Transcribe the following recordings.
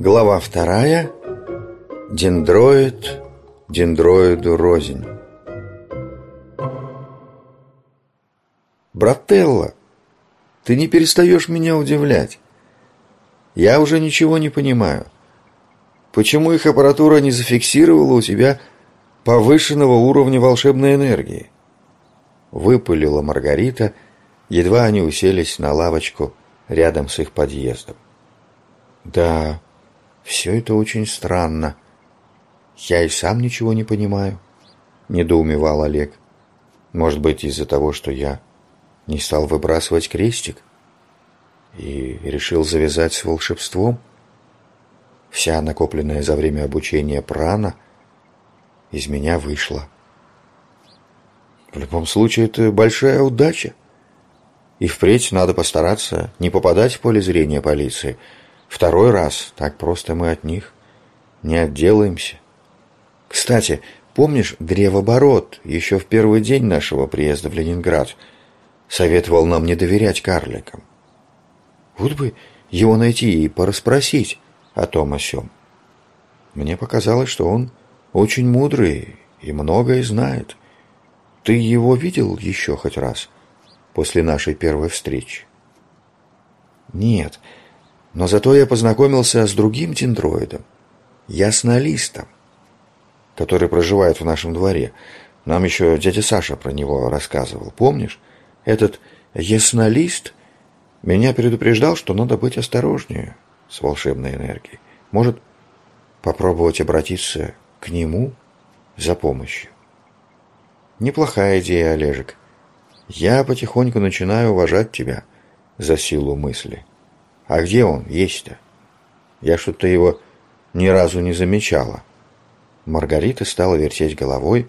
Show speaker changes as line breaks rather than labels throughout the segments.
Глава вторая. Дендроид, дендроиду рознь. Брателло, ты не перестаешь меня удивлять. Я уже ничего не понимаю. Почему их аппаратура не зафиксировала у тебя повышенного уровня волшебной энергии? Выпылила Маргарита, едва они уселись на лавочку рядом с их подъездом. Да, все это очень странно. Я и сам ничего не понимаю, недоумевал Олег. Может быть, из-за того, что я не стал выбрасывать крестик и решил завязать с волшебством? Вся накопленная за время обучения прана из меня вышла. В любом случае, это большая удача. И впредь надо постараться не попадать в поле зрения полиции – Второй раз так просто мы от них не отделаемся. Кстати, помнишь древоборот еще в первый день нашего приезда в Ленинград советовал нам не доверять карликам? Вот бы его найти и порасспросить о том о сём. Мне показалось, что он очень мудрый и многое знает. Ты его видел еще хоть раз после нашей первой встречи? Нет, но зато я познакомился с другим дендроидом, яснолистом, который проживает в нашем дворе. Нам еще дядя Саша про него рассказывал, помнишь? Этот яснолист меня предупреждал, что надо быть осторожнее с волшебной энергией. Может, попробовать обратиться к нему за помощью. Неплохая идея, Олежек. Я потихоньку начинаю уважать тебя за силу мысли. А где он есть-то? Я что-то его ни разу не замечала. Маргарита стала вертеть головой,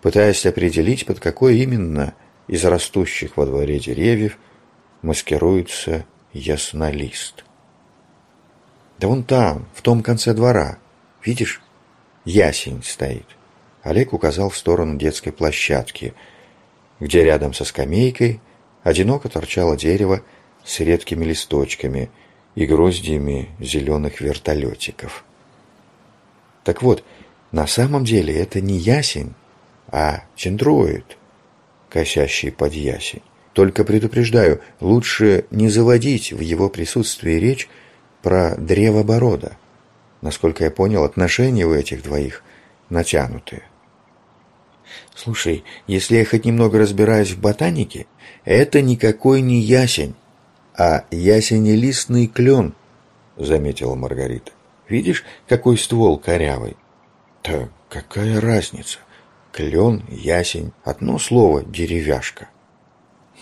пытаясь определить, под какой именно из растущих во дворе деревьев маскируется яснолист. Да вон там, в том конце двора, видишь, ясень стоит. Олег указал в сторону детской площадки, где рядом со скамейкой одиноко торчало дерево с редкими листочками и гроздьями зеленых вертолетиков. Так вот, на самом деле это не ясень, а чендроид, косящий под ясень. Только предупреждаю, лучше не заводить в его присутствии речь про древоборода. Насколько я понял, отношения у этих двоих натянутые. Слушай, если я хоть немного разбираюсь в ботанике, это никакой не ясень, а ясенелистный клен, заметила Маргарита. Видишь, какой ствол корявый? Да какая разница? Клен, ясень, одно слово деревяшка.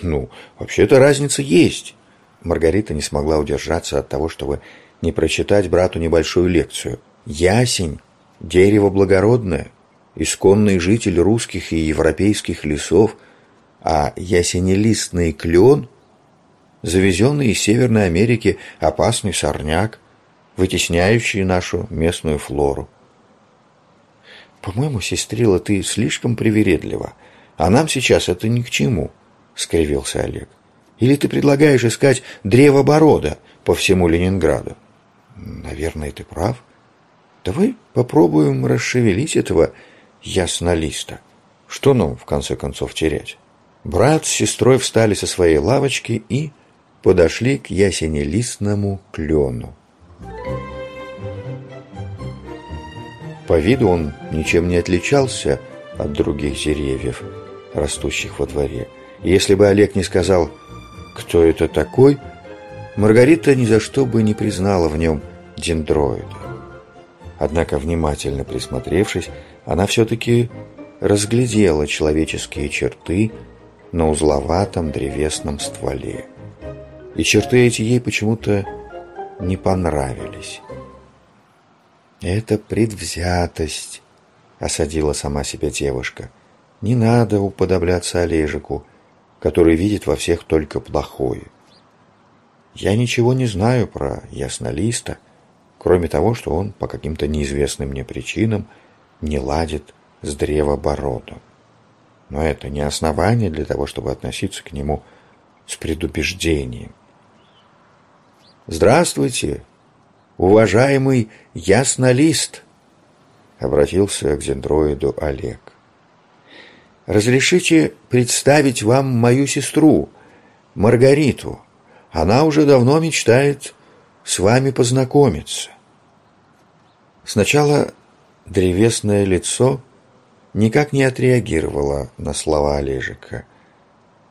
Ну, вообще-то разница есть. Маргарита не смогла удержаться от того, чтобы не прочитать брату небольшую лекцию. Ясень – дерево благородное, исконный житель русских и европейских лесов, а ясенелистный клен – завезенный из Северной Америки опасный сорняк, вытесняющий нашу местную флору. «По-моему, сестрила, ты слишком привередлива, а нам сейчас это ни к чему», — скривился Олег. «Или ты предлагаешь искать древоборода по всему Ленинграду?» «Наверное, ты прав. Давай попробуем расшевелить этого яснолиста. Что нам, в конце концов, терять?» Брат с сестрой встали со своей лавочки и подошли к ясенелистному клену. По виду он ничем не отличался от других деревьев, растущих во дворе. Если бы Олег не сказал «Кто это такой?», Маргарита ни за что бы не признала в нем дендроида. Однако, внимательно присмотревшись, она все-таки разглядела человеческие черты на узловатом древесном стволе и черты эти ей почему-то не понравились. «Это предвзятость», — осадила сама себя девушка. «Не надо уподобляться Олежику, который видит во всех только плохое. Я ничего не знаю про яснолиста, кроме того, что он по каким-то неизвестным мне причинам не ладит с древобородом. Но это не основание для того, чтобы относиться к нему с предубеждением. «Здравствуйте, уважаемый яснолист!» Обратился к зендроиду Олег. «Разрешите представить вам мою сестру, Маргариту. Она уже давно мечтает с вами познакомиться». Сначала древесное лицо никак не отреагировало на слова Олежика,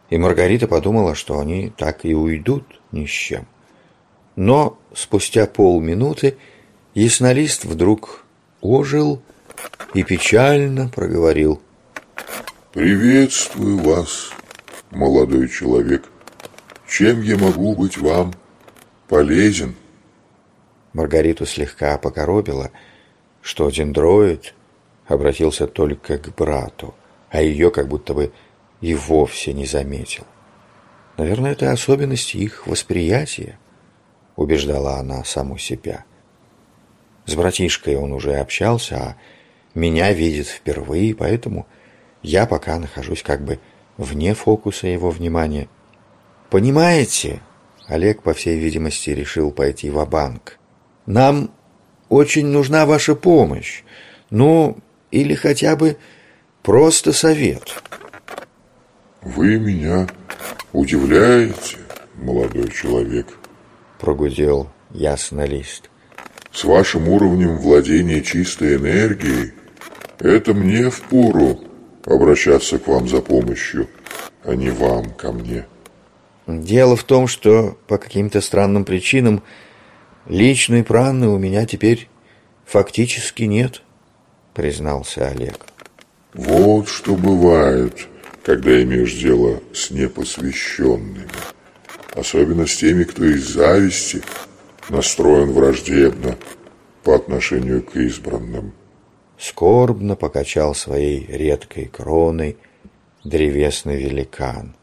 и Маргарита подумала, что они так и уйдут ни с чем. Но спустя полминуты яснолист вдруг ожил и печально проговорил.
«Приветствую вас, молодой человек. Чем я могу быть вам полезен?»
Маргариту слегка покоробило, что дендроид обратился только к брату, а ее как будто бы и вовсе не заметил. Наверное, это особенность их восприятия, убеждала она саму себя. С братишкой он уже общался, а меня видит впервые, поэтому я пока нахожусь как бы вне фокуса его внимания. Понимаете, Олег, по всей видимости, решил пойти в банк нам очень нужна ваша помощь. Ну, или хотя бы просто совет.
Вы меня удивляете, молодой человек,
прогудел яснолист.
С вашим уровнем владения чистой энергией это мне впору обращаться к вам за помощью, а не вам ко мне.
Дело в том, что по каким-то странным причинам Личной праны у меня теперь фактически нет, признался Олег.
Вот что бывает, когда имеешь дело с непосвященными. Особенно с теми, кто из зависти настроен враждебно по отношению к избранным.
Скорбно покачал своей редкой кроной древесный великан.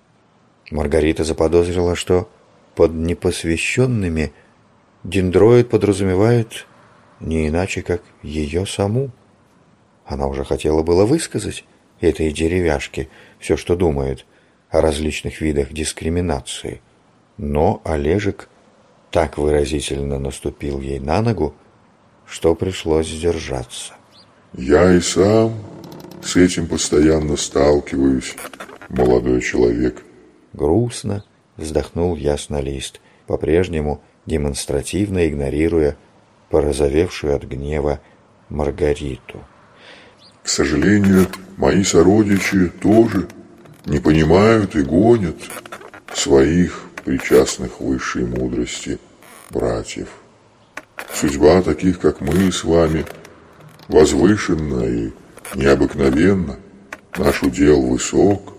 Маргарита заподозрила, что под непосвященными – Дендроид подразумевает не иначе, как ее саму. Она уже хотела было высказать этой деревяшке все, что думает о различных видах дискриминации. Но Олежек так выразительно наступил ей на ногу, что пришлось сдержаться.
«Я и сам с этим постоянно сталкиваюсь, молодой человек».
Грустно вздохнул яснолист, по-прежнему демонстративно игнорируя порозовевшую от гнева Маргариту.
К сожалению, мои сородичи тоже не понимают и гонят своих причастных высшей мудрости братьев. Судьба таких, как мы с вами, возвышенна и необыкновенна. Наш удел высок,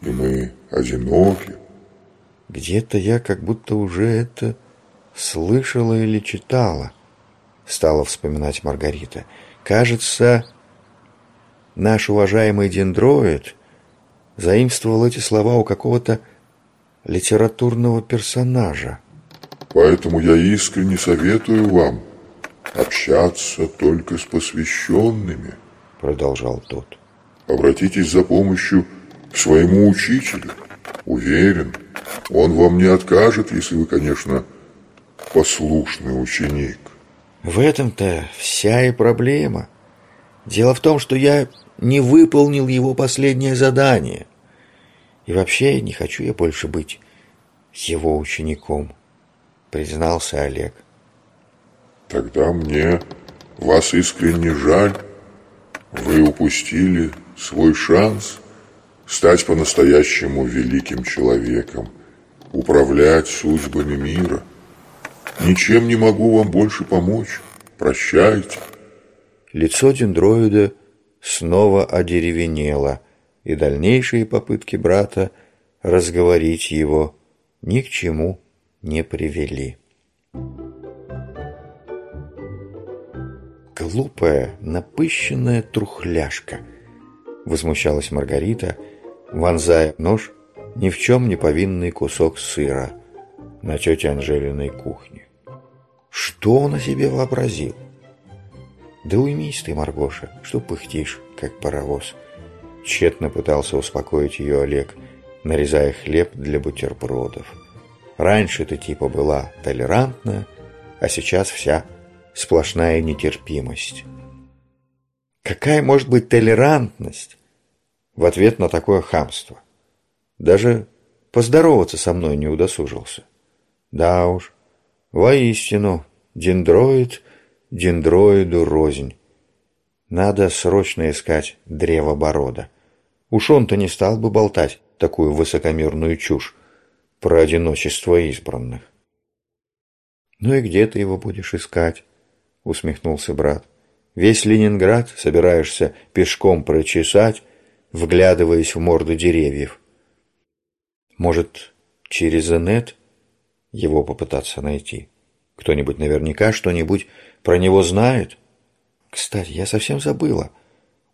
и мы одиноки.
Где-то я как будто уже это слышала или читала, стала вспоминать Маргарита. Кажется, наш уважаемый дендроид заимствовал эти слова у какого-то литературного персонажа.
Поэтому я искренне советую вам общаться только с посвященными, продолжал тот. Обратитесь за помощью к своему учителю. Уверен, он вам не откажет, если вы, конечно, послушный ученик.
В этом-то вся и проблема. Дело в том, что я не выполнил его последнее задание. И вообще не хочу я больше быть его учеником, признался Олег.
Тогда мне вас искренне жаль. Вы упустили свой шанс стать по-настоящему великим человеком, управлять судьбами мира. Ничем не могу вам больше помочь. Прощайте.
Лицо дендроида снова одеревенело, и дальнейшие попытки брата разговорить его ни к чему не привели. Глупая, напыщенная трухляшка, возмущалась Маргарита, вонзая нож ни в чем не повинный кусок сыра на тете Анжелиной кухне. Что он о себе вообразил? Да уймись ты, Маргоша, что пыхтишь, как паровоз. Тщетно пытался успокоить ее Олег, нарезая хлеб для бутербродов. Раньше ты типа была толерантная, а сейчас вся сплошная нетерпимость. Какая может быть толерантность в ответ на такое хамство? Даже поздороваться со мной не удосужился. Да уж, воистину, дендроид дендроиду рознь. Надо срочно искать древоборода. Уж он-то не стал бы болтать такую высокомерную чушь про одиночество избранных. «Ну и где ты его будешь искать?» — усмехнулся брат. «Весь Ленинград собираешься пешком прочесать, вглядываясь в морду деревьев. Может, через инет его попытаться найти? Кто-нибудь наверняка что-нибудь про него знает?» «Кстати, я совсем забыла.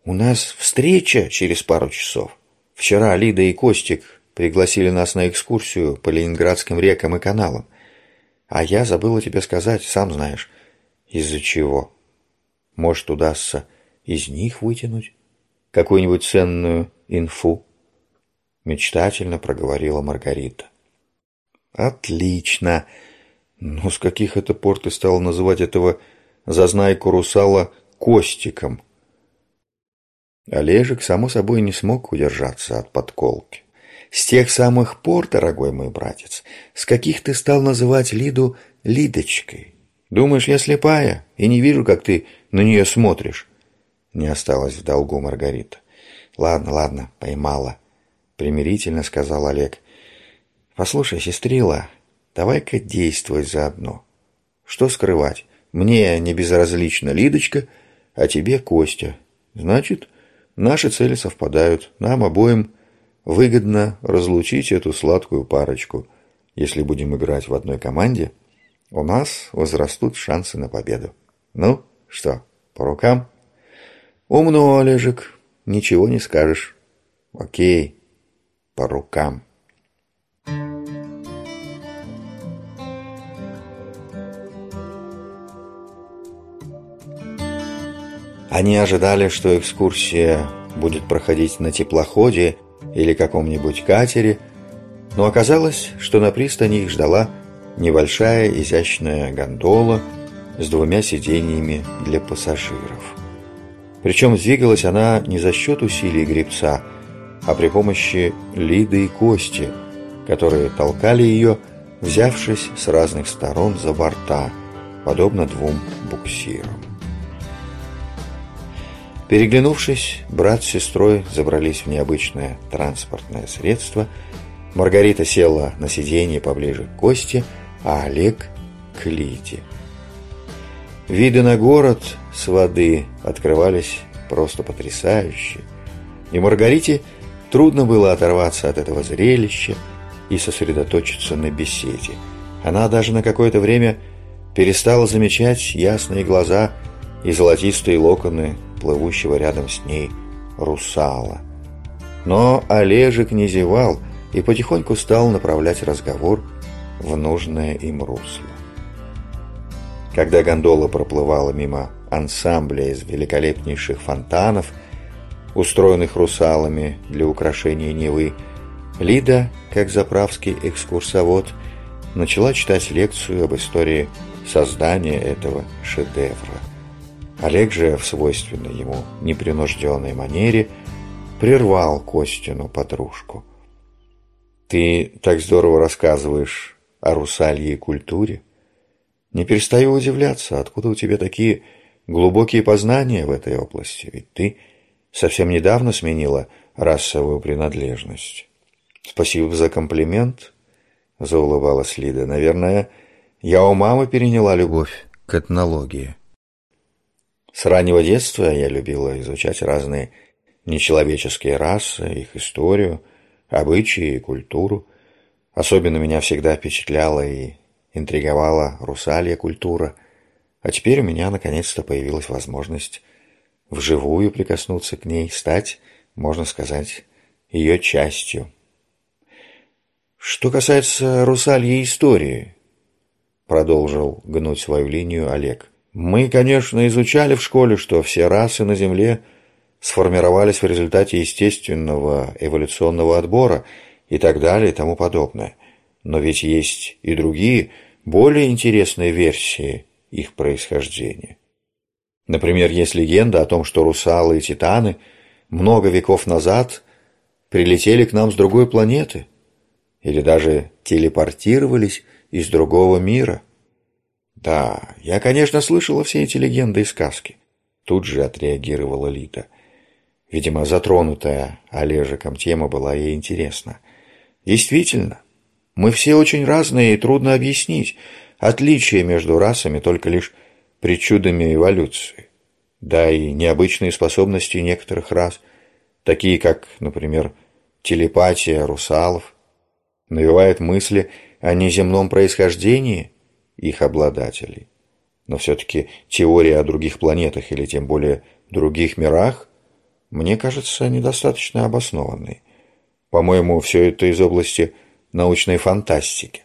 У нас встреча через пару часов. Вчера Лида и Костик пригласили нас на экскурсию по ленинградским рекам и каналам. А я забыла тебе сказать, сам знаешь, из-за чего. Может, удастся из них вытянуть какую-нибудь ценную инфу?» Мечтательно проговорила Маргарита. «Отлично! Но с каких это пор ты стал называть этого зазнайку русала Костиком?» Олежек, само собой, не смог удержаться от подколки. «С тех самых пор, дорогой мой братец, с каких ты стал называть Лиду Лидочкой? Думаешь, я слепая и не вижу, как ты на нее смотришь?» Не осталось в долгу Маргарита. «Ладно, ладно, поймала», — примирительно сказал Олег. «Послушай, сестрила, давай-ка действуй заодно. Что скрывать? Мне не безразлична Лидочка, а тебе Костя. Значит, наши цели совпадают. Нам обоим выгодно разлучить эту сладкую парочку. Если будем играть в одной команде, у нас возрастут шансы на победу. Ну, что, по рукам? Умно, Олежек, ничего не скажешь. Окей, по рукам. Они ожидали, что экскурсия будет проходить на теплоходе или каком-нибудь катере, но оказалось, что на пристани их ждала небольшая изящная гондола с двумя сиденьями для пассажиров. Причем двигалась она не за счет усилий гребца, а при помощи Лиды и Кости, которые толкали ее, взявшись с разных сторон за борта, подобно двум буксирам. Переглянувшись, брат с сестрой забрались в необычное транспортное средство. Маргарита села на сиденье поближе к Косте, а Олег — к Лиде. Виды на город с воды открывались просто потрясающие, и Маргарите трудно было оторваться от этого зрелища и сосредоточиться на беседе. Она даже на какое-то время перестала замечать ясные глаза и золотистые локоны плывущего рядом с ней русала. Но Олежек не зевал и потихоньку стал направлять разговор в нужное им русло. Когда гондола проплывала мимо ансамбля из великолепнейших фонтанов, устроенных русалами для украшения Невы, Лида, как заправский экскурсовод, начала читать лекцию об истории создания этого шедевра. Олег же в свойственной ему непринужденной манере прервал Костину подружку. «Ты так здорово рассказываешь о русальей культуре. Не перестаю удивляться, откуда у тебя такие глубокие познания в этой области, ведь ты совсем недавно сменила расовую принадлежность». «Спасибо за комплимент», — заулыбалась Лида. «Наверное, я у мамы переняла любовь к этнологии». С раннего детства я любила изучать разные нечеловеческие расы, их историю, обычаи и культуру. Особенно меня всегда впечатляла и интриговала русалья культура. А теперь у меня наконец-то появилась возможность вживую прикоснуться к ней, стать, можно сказать, ее частью. Что касается русальей истории, продолжил гнуть свою линию Олег – мы, конечно, изучали в школе, что все расы на Земле сформировались в результате естественного эволюционного отбора и так далее и тому подобное. Но ведь есть и другие, более интересные версии их происхождение. Например, есть легенда о том, что русалы и титаны много веков назад прилетели к нам с другой планеты или даже телепортировались из другого мира. Да, я, конечно, слышала все эти легенды и сказки. Тут же отреагировала Лита. Видимо, затронутая Олежиком тема была ей интересна. Действительно, мы все очень разные и трудно объяснить. Отличие между расами только лишь причудами эволюции. Да и необычные способности некоторых рас, такие как, например, телепатия русалов, навевает мысли о неземном происхождении их обладателей. Но все-таки теория о других планетах или тем более других мирах мне кажется недостаточно обоснованной. По-моему, все это из области научной фантастики.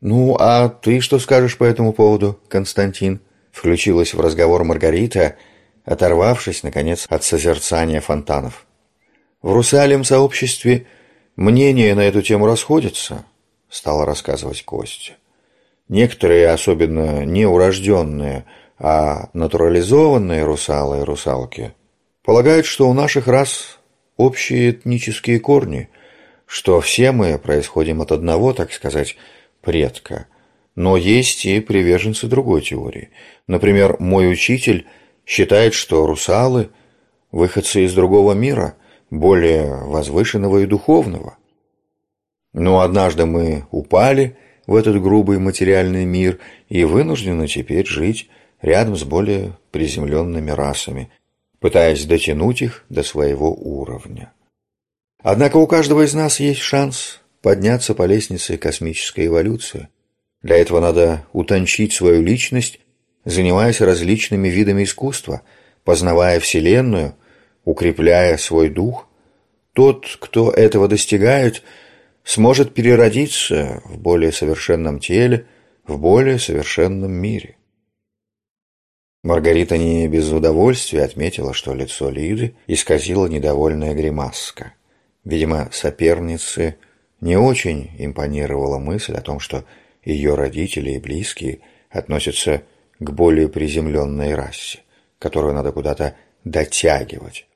«Ну, а ты что скажешь по этому поводу, Константин?» Включилась в разговор Маргарита, оторвавшись, наконец, от созерцания фонтанов. «В русалем сообществе мнения на эту тему расходятся», — стала рассказывать Костя. Некоторые, особенно неурожденные, а натурализованные русалы и русалки, полагают, что у наших рас общие этнические корни, что все мы происходим от одного, так сказать, предка. Но есть и приверженцы другой теории. Например, мой учитель считает, что русалы – выходцы из другого мира, более возвышенного и духовного. Но однажды мы упали – в этот грубый материальный мир и вынуждены теперь жить рядом с более приземленными расами, пытаясь дотянуть их до своего уровня. Однако у каждого из нас есть шанс подняться по лестнице космической эволюции. Для этого надо утончить свою личность, занимаясь различными видами искусства, познавая Вселенную, укрепляя свой дух. Тот, кто этого достигает – сможет переродиться в более совершенном теле, в более совершенном мире. Маргарита не без удовольствия отметила, что лицо Лиды исказила недовольная гримаска. Видимо, сопернице не очень импонировала мысль о том, что ее родители и близкие относятся к более приземленной расе, которую надо куда-то дотягивать.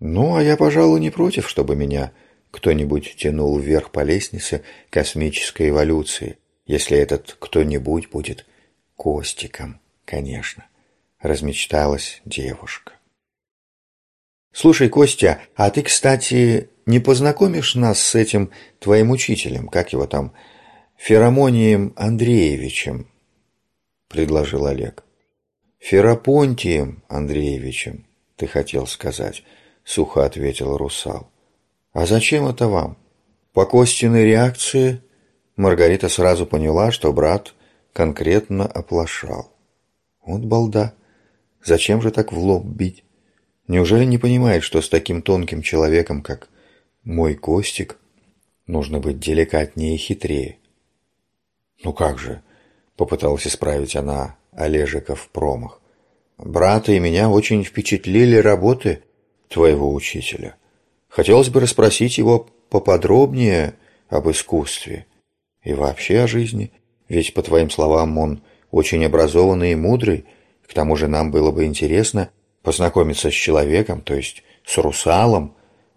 Ну, а я, пожалуй, не против, чтобы меня кто-нибудь тянул вверх по лестнице космической эволюции, если этот кто-нибудь будет Костиком, конечно, размечталась девушка. Слушай, Костя, а ты, кстати, не познакомишь нас с этим твоим учителем, как его там, Феромонием Андреевичем, предложил Олег. Ферапонтием Андреевичем, ты хотел сказать, сухо ответил русал. «А зачем это вам?» По Костиной реакции Маргарита сразу поняла, что брат конкретно оплошал. Вот балда. Зачем же так в лоб бить? Неужели не понимает, что с таким тонким человеком, как мой Костик, нужно быть деликатнее и хитрее? Ну как же, попыталась исправить она Олежиков промах. Брата и меня очень впечатлили работы твоего учителя. Хотелось бы расспросить его поподробнее об искусстве и вообще о жизни, ведь, по твоим словам, он очень образованный и мудрый, к тому же нам было бы интересно познакомиться с человеком, то есть с русалом,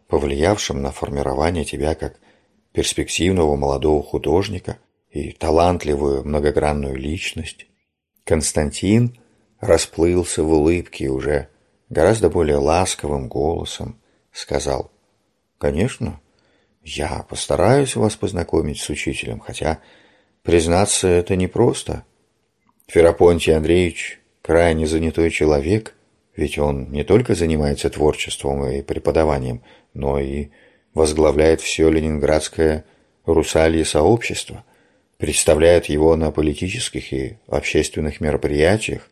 повлиявшим на формирование тебя как перспективного молодого художника и талантливую многогранную личность. Константин расплылся в улыбке уже гораздо более ласковым голосом, сказал Конечно, я постараюсь вас познакомить с учителем, хотя, признаться, это непросто. Ферапонтий Андреевич крайне занятой человек, ведь он не только занимается творчеством и преподаванием, но и возглавляет все ленинградское русалье сообщество, представляет его на политических и общественных мероприятиях.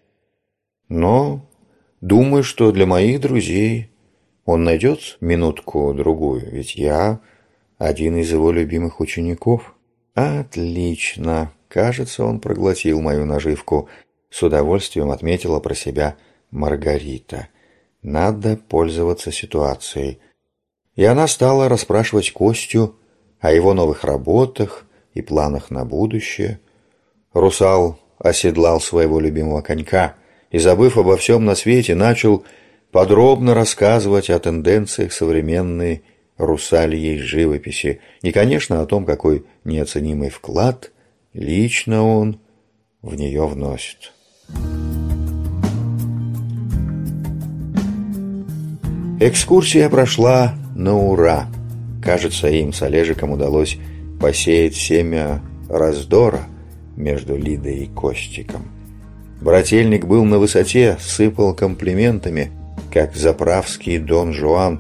Но думаю, что для моих друзей он найдет минутку-другую, ведь я один из его любимых учеников. Отлично. Кажется, он проглотил мою наживку. С удовольствием отметила про себя Маргарита. Надо пользоваться ситуацией. И она стала расспрашивать Костю о его новых работах и планах на будущее. Русал оседлал своего любимого конька и, забыв обо всем на свете, начал подробно рассказывать о тенденциях современной русальей живописи и, конечно, о том, какой неоценимый вклад лично он в нее вносит. Экскурсия прошла на ура. Кажется, им с Олежиком удалось посеять семя раздора между Лидой и Костиком. Брательник был на высоте, сыпал комплиментами, как заправский Дон Жуан,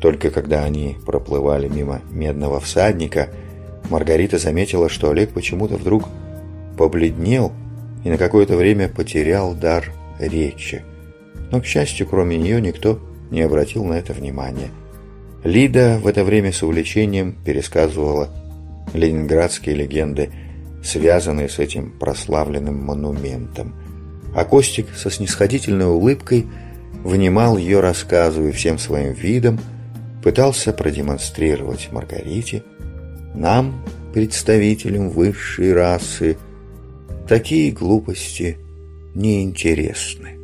только когда они проплывали мимо медного всадника, Маргарита заметила, что Олег почему-то вдруг побледнел и на какое-то время потерял дар речи. Но, к счастью, кроме нее никто не обратил на это внимания. Лида в это время с увлечением пересказывала ленинградские легенды, связанные с этим прославленным монументом. А Костик со снисходительной улыбкой внимал ее рассказу и всем своим видом пытался продемонстрировать Маргарите, нам, представителям высшей расы, такие глупости неинтересны.